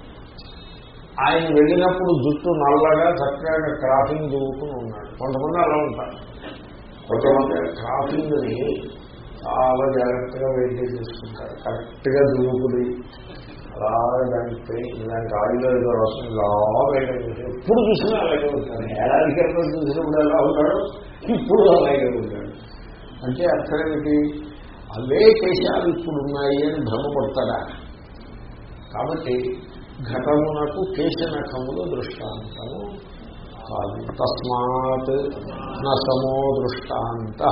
ఆయన వెళ్ళినప్పుడు జుట్టు నల్లగా చక్కగా క్రాఫింగ్ దువ్వుకుని ఉన్నాడు. కొంతమంది అలా ఉంటారు. కొంతమంది క్రాఫింగ్ని చాలా జాగ్రత్తగా వెయిట్ చేసుకుంటారు. కరెక్ట్గా దువ్వుకుని అలాగే దానికి దానికి ఆయిల్ ఏదో రసం ఇలా వేయడం ఎప్పుడు చూసినా అలాగే ఉంటాను ఏడాది క్రితం చూసినప్పుడు ఎలా ఉంటాడు? ఇప్పుడు అలాగే ఉంటాడు. అంటే అర్థమేమిటి అవే కేశాలు ఇప్పుడు ఉన్నాయి అని భ్రమపడతాడా? కాబట్టి ఘటమునకు కేశనఖములు దృష్టాంతము కాదు. తస్మాత్ నసమో దృష్టాంత.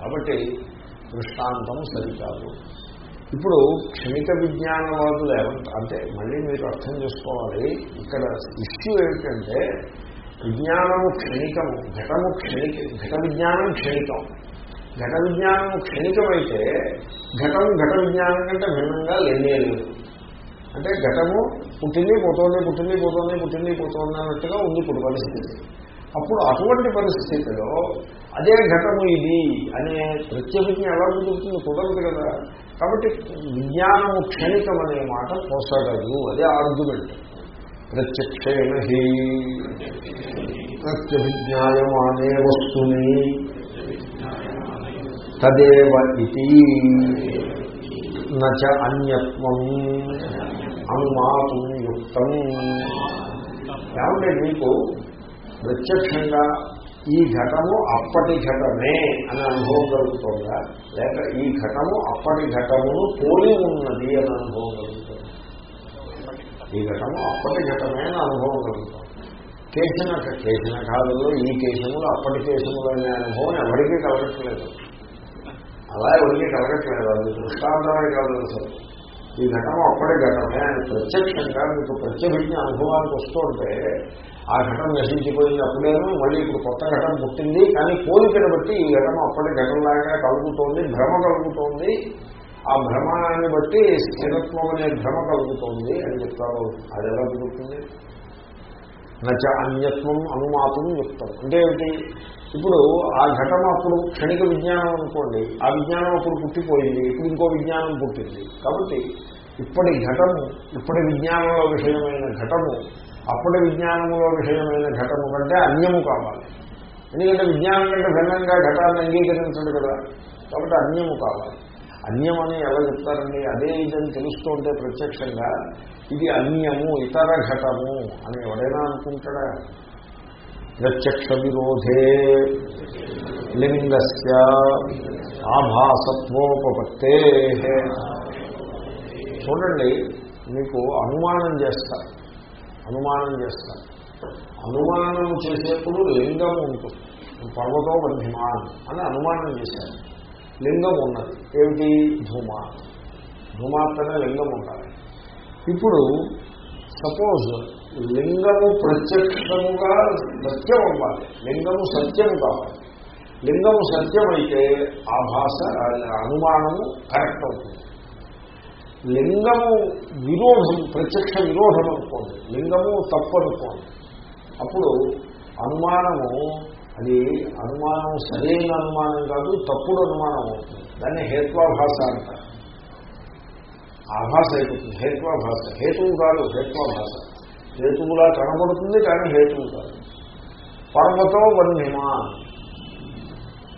కాబట్టి దృష్టాంతం సరికాదు. ఇప్పుడు క్షణిక విజ్ఞానవాదులు ఏమంట అంటే మళ్ళీ మీరు అర్థం చేసుకోవాలి. ఇక్కడ ఇష్యూ ఏమిటంటే విజ్ఞానము క్షణికము ఘటము క్షణిక ఘట విజ్ఞానం క్షణికం. ఘట విజ్ఞానము క్షణికమైతే ఘటం ఘట విజ్ఞానం కంటే భిన్నంగా లేనేలేదు అంటే ఘటము పుట్టింది పోతోంది పుట్టింది పోతోంది పుట్టింది పోతోంది అన్నట్టుగా ఉంది ఇప్పుడు పరిస్థితి. అప్పుడు అటువంటి పరిస్థితిలో అదే ఘటము ఇది అనే ప్రత్యేకించి ఎలా కుదురుతుంది కుదరదు కదా. కాబట్టి విజ్ఞానము క్షణికం అనే మాట పోసాగదు. అదే ఆర్గ్యుమెంట్. ప్రత్యక్షేణ హి. ప్రత్యభిజ్ఞాయమానే వస్తుని. తదేవ ఇది నచ అన్యత్వం. అనుమాతం యుక్తం. ఏమంటే మీకు ప్రత్యక్షంగా ఈ ఘటము అప్పటి ఘటమే అనే అనుభవం కలుగుతుందా లేక ఈ ఘటము అప్పటి ఘటమును పోలి ఉన్నది అనే అనుభవం కలుగుతుంది ఈ ఘటము అప్పటి ఘటమే అని అనుభవం కలుగుతుంది కేసిన కేసిన కాలంలో ఈ కేసములు అప్పటి కేసములు అనే అనుభవం ఎవరికీ కలగట్లేదు. అలా ఎవరికీ కలగట్లేదు అది దృష్టాంతమే కాదు అసలు. ఈ ఘటన అప్పటి ఘటమే అని ప్రత్యక్షంగా మీకు ప్రత్యభిజ్ఞ అనుభవానికి వస్తుంటే ఆ ఘటన నశించిపోయింది అప్పుడేను మళ్ళీ ఇప్పుడు కొత్త ఘటన పుట్టింది. కానీ పోలికను బట్టి ఈ ఘటన అప్పటి ఘటనలాగా కలుగుతోంది భ్రమ కలుగుతోంది. ఆ భ్రమాన్ని బట్టి స్థిరత్వం అనే భ్రమ కలుగుతోంది అని చెప్తారు. అది ఎలా కుదురుతుంది? నచ అన్యత్వం అనుమాతం చెప్తాం అంటే ఏమిటి? ఇప్పుడు ఆ ఘటన అప్పుడు క్షణిక విజ్ఞానం అనుకోండి. ఆ విజ్ఞానం అప్పుడు పుట్టిపోయింది. ఇప్పుడు ఇంకో విజ్ఞానం పుట్టింది. కాబట్టి ఇప్పటి ఘటము ఇప్పటి విజ్ఞానంలో విషయమైన ఘటము అప్పటి విజ్ఞానంలో విషయమైన ఘటము కంటే అన్యము కావాలి. ఎందుకంటే విజ్ఞానం కంటే భిన్నంగా ఘటాన్ని అంగీకరించడు కదా. కాబట్టి అన్యము కావాలి. అన్యం అని ఎలా చెప్తారండి? అదే ఇదని తెలుస్తుంటే ప్రత్యక్షంగా ఇది అన్యము ఇతర ఘటము అని ఎవరైనా అనుకుంటాడా? ప్రత్యక్ష విరోధే లింగస్య ఆభాసత్వోపత్తే చూడండి మీకు అనుమానం చేస్తారు అనుమానం చేస్తారు అనుమానం చేసేప్పుడు లింగం ఉంటుంది. పర్వతో బ్రహ్మాన్ అని అనుమానం చేశారు. లింగం ఉన్నది. ఏమిటి? ధూమా. ధూమాత్ లింగం ఉండాలి. ఇప్పుడు సపోజ్ లింగము ప్రత్యక్షముగా సత్యం అవ్వాలి లింగము సత్యం కావాలి. లింగము సత్యమైతే ఆ భాష అనుమానము కరెక్ట్ అవుతుంది. లింగము విరోధం ప్రత్యక్ష విరోధం అనుకోండి. లింగము తప్పు అనుకోండి. అప్పుడు అనుమానము అది అనుమానం సరైన అనుమానం కాదు తప్పుడు అనుమానం అవుతుంది. దాన్ని హేత్వాభాష అంటారు. ఆభాష అయిపోతుంది. హేత్వాభాష హేతువు కాదు హేత్వాభాష హేతువులా కనబడుతుంది కానీ హేతువు కాదు. పర్వతం వన్యమా?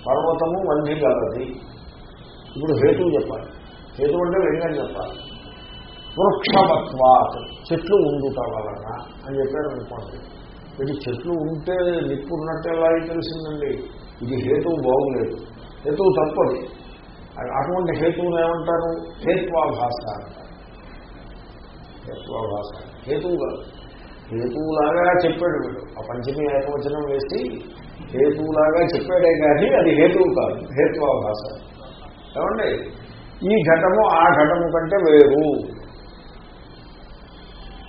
పర్వతము వన్య గలది ఇప్పుడు హేతువు చెప్పాలి. హేతు అంటే వెళ్ళని చెప్పాలి. వృక్షమత్వాత్ చెట్లు ఉండుట వలన అని చెప్పారు అనుకోండి. ఇది చెట్లు ఉంటే నిప్పు ఉన్నట్టు ఎలా తెలిసిందండి? ఇది హేతువు బాగులేదు. హేతువు తప్పది. అటువంటి హేతువులు ఏమంటారు? హేత్వాభాష అంటారు. హేత్వాభాష హేతువు కాదు. హేతువులాగా చెప్పాడు వీడు. ఆ పంచమి ఏకవచనం వేసి హేతువులాగా చెప్పాడే కానీ అది హేతువు కాదు. హేత్వాభాష ఏమండి? ఈ ఘటము ఆ ఘటము కంటే వేరు.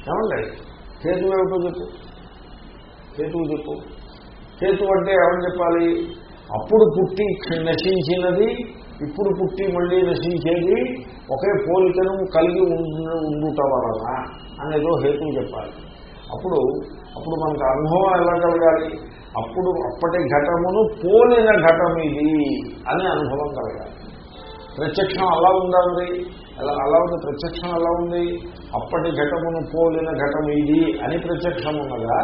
ఏమండి? హేతు ఏమిటో చెప్పు. హేతువు చెప్పు. హేతు అంటే ఏమని చెప్పాలి? అప్పుడు పుట్టి నశించినది ఇప్పుడు పుట్టి మళ్ళీ నశించేది ఒకే పోలికను కలిగి ఉండుట వలన అనేదో హేతువు చెప్పాలి. అప్పుడు అప్పుడు మనకు అనుభవం ఎలా కలగాలి? అప్పుడు అప్పటి ఘటమును పోలిన ఘటం ఇది అని అనుభవం కలగాలి. ప్రత్యక్షం అలా ఉందా ఉంది అలా అలా ఉంది ప్రత్యక్షం ఎలా ఉంది. అప్పటి ఘటమును పోలిన ఘటం ఇది అని ప్రత్యక్షం ఉన్నదా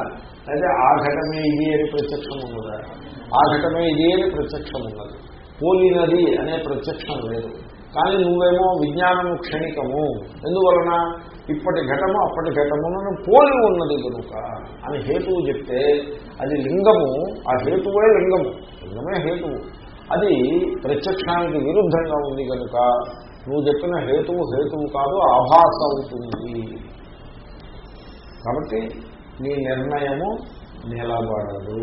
అయితే ఆ ఘటమే ఇది అని ప్రత్యక్షం ఉన్నదా ఆ ఘటమే ఇది అని ప్రత్యక్షం ఉన్నది పోలినది అనే ప్రత్యక్షం లేదు. కానీ నువ్వేమో విజ్ఞానము క్షణికము. ఎందువలన? ఇప్పటి ఘటము అప్పటి ఘటమును పోలి ఉన్నది కనుక అని హేతువు చెప్తే అది లింగము. ఆ హేతువే లింగము. లింగమే హేతువు. అది ప్రత్యక్షానికి విరుద్ధంగా ఉంది కనుక నువ్వు చెప్పిన హేతువు హేతువు కాదు ఆభాస అవుతుంది. కాబట్టి నీ నిర్ణయము నిలబడదు.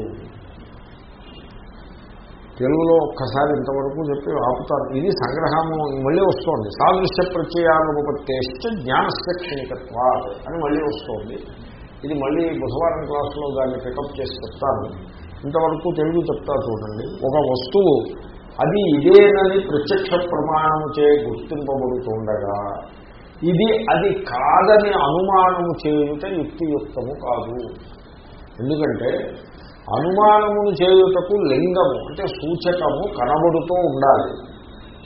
తెలుగులో ఒక్కసారి ఇంతవరకు చెప్పి ఆపుతారు ఇది సంగ్రహము మళ్ళీ వస్తోంది. సాదృశ్య ప్రత్యయానుపత్తేష్ట జ్ఞానశక్షణికత్వ అని మళ్ళీ వస్తోంది. ఇది మళ్ళీ బుధవారం క్లాసులో దాన్ని పికప్ చేసి చెప్తాను. ఇంతవరకు తెలుగు చెప్తా చూడండి. ఒక వస్తువు అది ఇదేనని ప్రత్యక్ష ప్రమాణం చే గుర్తింపబడుతుండగా ఇది అది కాదని అనుమానము చేయుట యుక్తియుక్తము కాదు. ఎందుకంటే అనుమానమును చేయుటకు లింగము అంటే సూచకము కనబడుతూ ఉండాలి.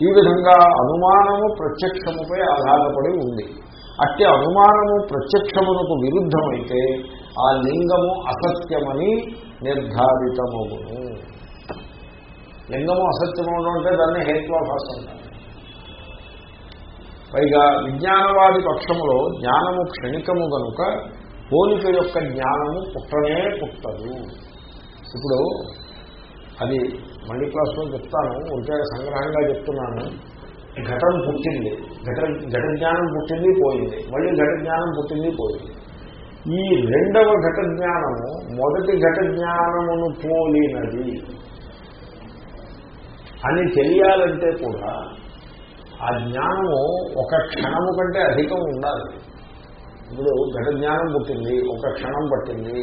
ఈ విధంగా అనుమానము ప్రత్యక్షముపై ఆధారపడి ఉంది. అట్టి అనుమానము ప్రత్యక్షమునకు విరుద్ధమైతే ఆ లింగము అసత్యమని నిర్ధారితమగును లింగము అసత్యమవును అంటే దాన్ని హేత్వాభాసం అంటారు. పైగా విజ్ఞానవాది పక్షంలో జ్ఞానము క్షణికము కనుక పోలిక యొక్క జ్ఞానము పుట్టనే పుట్టదు. ఇప్పుడు అది మళ్ళీ క్లాస్లో చెప్తాను ఉంటే సంగ్రహంగా చెప్తున్నాను. ఘటం పుట్టింది. ఘట ఘట జ్ఞానం పుట్టింది పోయింది. మళ్ళీ ఘట జ్ఞానం పుట్టింది పోయింది. ఈ రెండవ ఘట జ్ఞానము మొదటి ఘట జ్ఞానమును పోలినది అని తెలియాలంటే కూడా ఆ జ్ఞానము ఒక క్షణము కంటే అధికం ఉండాలి. ఇప్పుడు ఘట జ్ఞానం పుట్టింది ఒక క్షణం పట్టింది.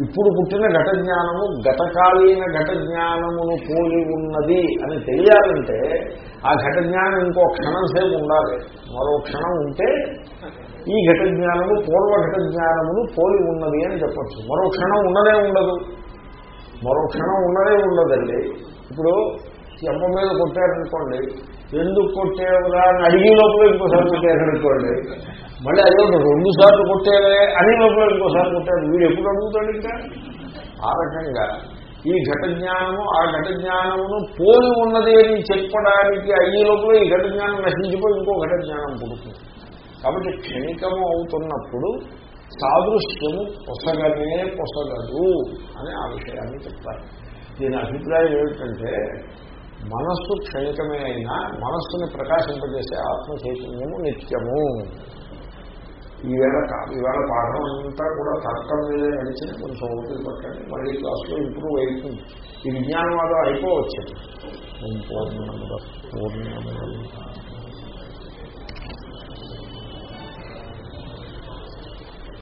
ఇప్పుడు పుట్టిన ఘట జ్ఞానము గతకాలీన ఘట జ్ఞానమును పోలి ఉన్నది అని తెలియాలంటే ఆ ఘట జ్ఞానం ఇంకో క్షణం సేపు ఉండాలి. మరో క్షణం ఉంటే ఈ ఘట జ్ఞానము పూర్వ ఘట జ్ఞానమును పోలి ఉన్నది అని చెప్పచ్చు. మరో క్షణం ఉన్నదే ఉండదు. మరో క్షణం ఉన్నదే ఉండదండి. ఇప్పుడు చెంప మీద కొట్టారనుకోండి ఎందుకు కొట్టేవరా అని అడిగి లోపల ఇంకోసారి కొట్టారనుకోండి మళ్ళీ అదే రెండు సార్లు కొట్టేవే అని లోపల ఇంకోసారి కొట్టారు. వీడు ఎప్పుడు అడుగుతాడు ఇంకా? ఆ రకంగా ఈ ఘట జ్ఞానము ఆ ఘట జ్ఞానమును పోలి ఉన్నది అని చెప్పడానికి అయ్యే లోపల ఈ ఘట జ్ఞానం నశించిపోయి ఇంకో ఘట జ్ఞానం పుడుతుంది. కాబట్టి క్షణికము అవుతున్నప్పుడు సాదృశ్యము పొసగనే పొసగదు అని ఆ విషయాన్ని చెప్తారు. దీని అభిప్రాయం ఏమిటంటే మనస్సు క్షణికమే అయినా మనస్సుని ప్రకాశింపజేసే ఆత్మ చైతన్యము నిత్యము. ఈవేళ ఈవేళ పాఠం అంతా కూడా తర్కం మీదే నడిచిన కొంచెం ఓపిక పట్టండి. మళ్ళీ క్లాస్లో ఇంప్రూవ్ అవుతుంది ఈ విజ్ఞానవాదం అయిపోవచ్చు. పూర్ణముద పూర్ణముద